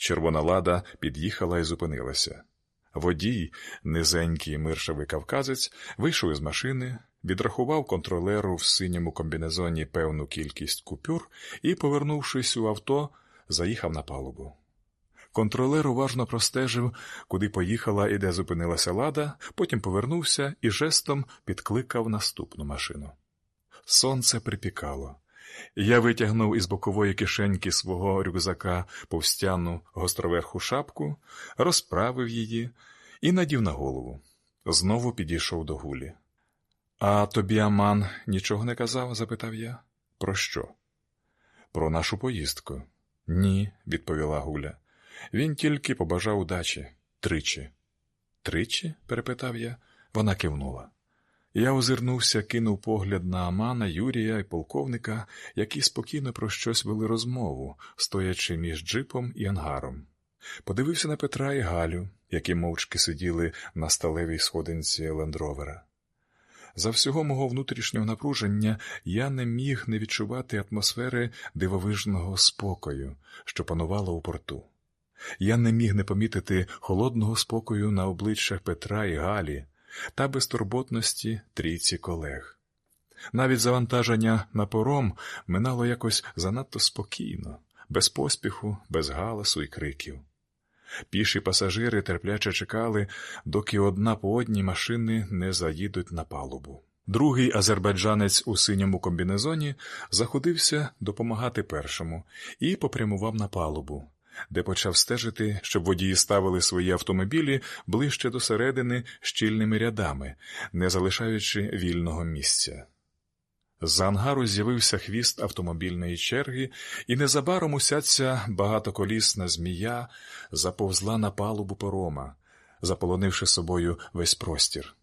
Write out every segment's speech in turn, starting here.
Червона лада під'їхала і зупинилася. Водій, низенький миршавий кавказець, вийшов із машини, відрахував контролеру в синьому комбінезоні певну кількість купюр і, повернувшись у авто, заїхав на палубу. Контролер уважно простежив, куди поїхала і де зупинилася лада, потім повернувся і жестом підкликав наступну машину. Сонце припікало. Я витягнув із бокової кишеньки свого рюкзака повстяну гостроверху шапку, розправив її і надів на голову. Знову підійшов до гулі. А тобі Аман нічого не казав? запитав я. Про що? Про нашу поїздку. Ні, відповіла Гуля. Він тільки побажав удачі тричі. Тричі? перепитав я. Вона кивнула. Я озирнувся, кинув погляд на Амана, Юрія і полковника, які спокійно про щось вели розмову, стоячи між джипом і ангаром. Подивився на Петра і Галю, які мовчки сиділи на сталевій сходинці лендровера. За всього мого внутрішнього напруження я не міг не відчувати атмосфери дивовижного спокою, що панувало у порту. Я не міг не помітити холодного спокою на обличчях Петра і Галі та безтурботності трійці колег. Навіть завантаження на пором минало якось занадто спокійно, без поспіху, без галасу і криків. Піші пасажири терпляче чекали, доки одна по одній машини не заїдуть на палубу. Другий азербайджанець у синьому комбінезоні заходився допомагати першому і попрямував на палубу, де почав стежити, щоб водії ставили свої автомобілі ближче до середини щільними рядами, не залишаючи вільного місця. З ангару з'явився хвіст автомобільної черги, і незабаром уся ця багатоколісна змія заповзла на палубу порома, заполонивши собою весь простір.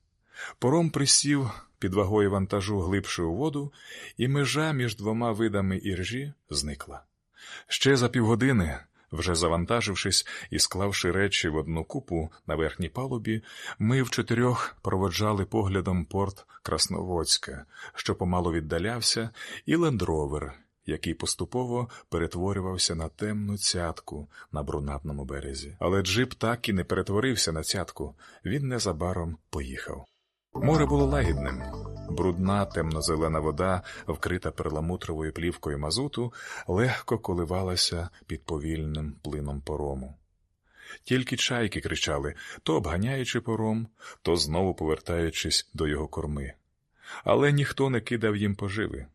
Пором присів під вагою вантажу глибше у воду, і межа між двома видами іржі зникла. Ще за півгодини вже завантажившись і склавши речі в одну купу на верхній палубі, ми в чотирьох проводжали поглядом порт Красноводська, що помало віддалявся, і лендровер, який поступово перетворювався на темну цятку на брунатному березі. Але джип так і не перетворився на цятку, він незабаром поїхав. Море було лагідним. Брудна темно-зелена вода, вкрита перламутровою плівкою мазуту, легко коливалася під повільним плином порому. Тільки чайки кричали то обганяючи пором, то знову повертаючись до його корми. Але ніхто не кидав їм поживи.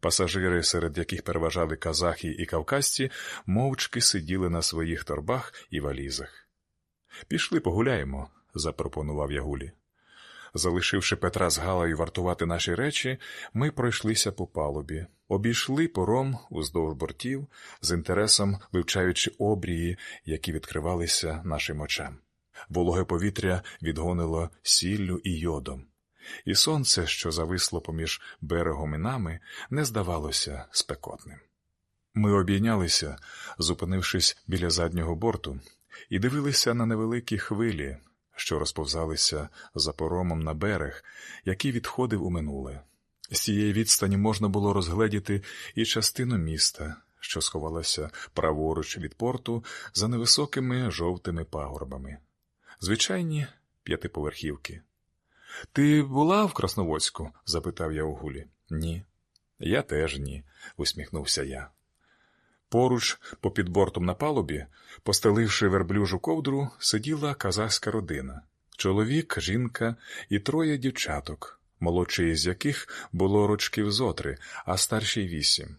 Пасажири, серед яких переважали казахи і кавказці, мовчки сиділи на своїх торбах і валізах. Пішли погуляємо, запропонував Ягулі. Залишивши Петра з Галою вартувати наші речі, ми пройшлися по палубі, обійшли пором уздовж бортів, з інтересом вивчаючи обрії, які відкривалися нашим очам. Вологе повітря відгонило сіллю і йодом, і сонце, що зависло поміж берегом і нами, не здавалося спекотним. Ми обійнялися, зупинившись біля заднього борту, і дивилися на невеликі хвилі що розповзалися за поромом на берег, який відходив у минуле. З цієї відстані можна було розгледіти і частину міста, що сховалася праворуч від порту за невисокими жовтими пагорбами. Звичайні п'ятиповерхівки. Ти була в Красноводську? запитав я у Гулі. Ні. Я теж ні, усміхнувся я. Поруч, попід бортом на палубі, постеливши верблюжу ковдру, сиділа казахська родина чоловік, жінка і троє дівчаток, молодший з яких було рочків зотри, а старший вісім.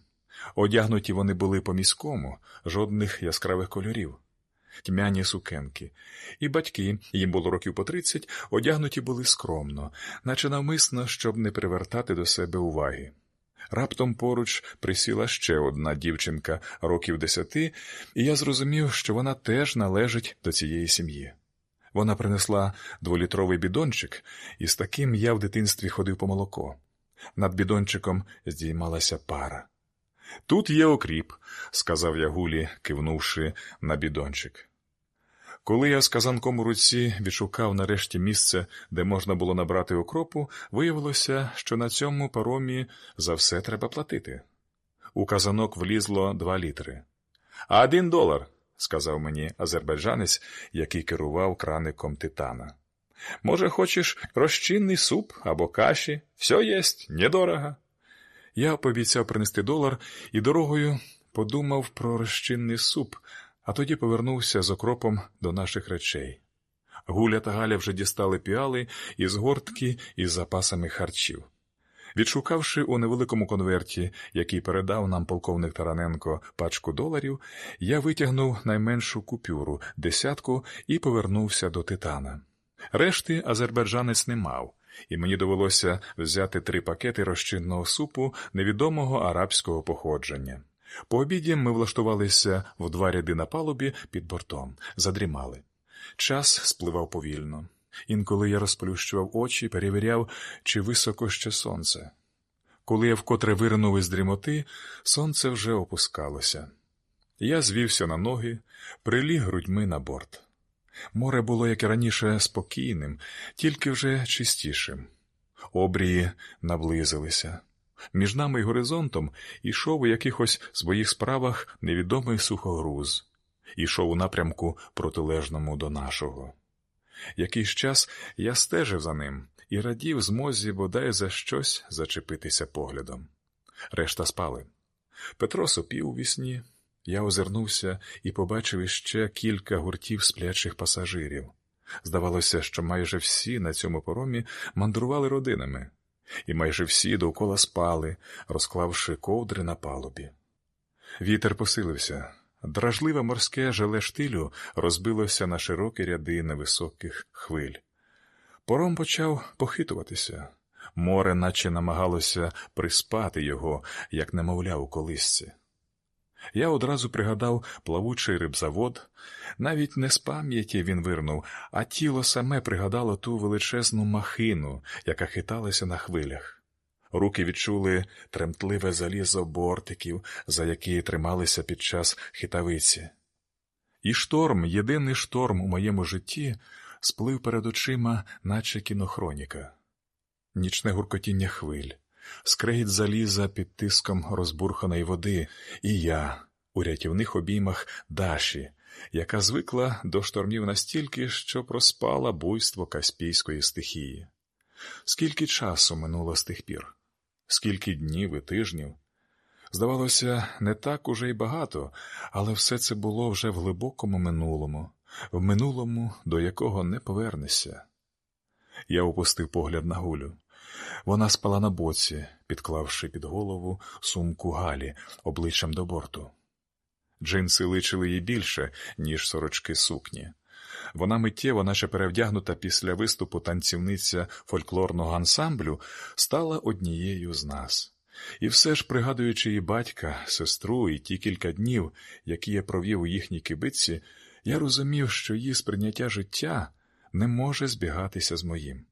Одягнуті вони були по міському, жодних яскравих кольорів, тьмяні сукенки, і батьки, їм було років по тридцять, одягнуті були скромно, наче навмисно, щоб не привертати до себе уваги. Раптом поруч присіла ще одна дівчинка років десяти, і я зрозумів, що вона теж належить до цієї сім'ї. Вона принесла дволітровий бідончик, і з таким я в дитинстві ходив по молоко. Над бідончиком здіймалася пара. Тут є окріп, сказав я Гулі, кивнувши на бідончик. Коли я з казанком у руці відшукав нарешті місце, де можна було набрати окропу, виявилося, що на цьому паромі за все треба платити. У казанок влізло два літри. Один долар, сказав мені азербайджанець, який керував краником титана. Може, хочеш розчинний суп або каші? Все єсть, недорого. Я пообіцяв принести долар і дорогою подумав про розчинний суп, а тоді повернувся з окропом до наших речей. Гуля та Галя вже дістали піали із гортки із запасами харчів. Відшукавши у невеликому конверті, який передав нам полковник Тараненко пачку доларів, я витягнув найменшу купюру десятку і повернувся до титана. Решти азербайджанець не мав, і мені довелося взяти три пакети розчинного супу невідомого арабського походження. По обіді ми влаштувалися в два ряди на палубі під бортом, задрімали. Час спливав повільно. Інколи я розплющував очі, перевіряв, чи високо ще сонце. Коли я вкотре виринув із дрімоти, сонце вже опускалося. Я звівся на ноги, приліг грудьми на борт. Море було, як і раніше, спокійним, тільки вже чистішим. Обрії наблизилися. Між нами й горизонтом ішов у якихось своїх справах невідомий сухогруз, ішов у напрямку протилежному до нашого. Якийсь час я стежив за ним і радів змозі бодай за щось зачепитися поглядом. Решта спали. Петро сопів у вісні. Я озирнувся і побачив іще кілька гуртів сплячих пасажирів. Здавалося, що майже всі на цьому поромі мандрували родинами, і майже всі довкола спали, розклавши ковдри на палубі. Вітер посилився. Дражливе морське желе штилю розбилося на широкі ряди невисоких хвиль. Пором почав похитуватися. Море наче намагалося приспати його, як немовля у колисці. Я одразу пригадав плавучий рибзавод, навіть не з пам'яті він вирнув, а тіло саме пригадало ту величезну махину, яка хиталася на хвилях. Руки відчули тремтливе залізо бортиків, за які трималися під час хитавиці. І шторм, єдиний шторм у моєму житті, сплив перед очима, наче кінохроніка, нічне гуркотіння хвиль, скрегіт заліза під тиском розбурханої води, і я у рятівних обіймах Даші, яка звикла до штормів настільки, що проспала буйство каспійської стихії. Скільки часу минуло з тих пір, скільки днів і тижнів. Здавалося, не так уже й багато, але все це було вже в глибокому минулому, в минулому, до якого не повернешся. Я опустив погляд на гулю. Вона спала на боці, підклавши під голову сумку Галі обличчям до борту. Джинси личили їй більше, ніж сорочки сукні. Вона миттєво, наче перевдягнута після виступу танцівниця фольклорного ансамблю, стала однією з нас. І все ж, пригадуючи її батька, сестру і ті кілька днів, які я провів у їхній кибитці, я розумів, що її сприйняття життя не може збігатися з моїм.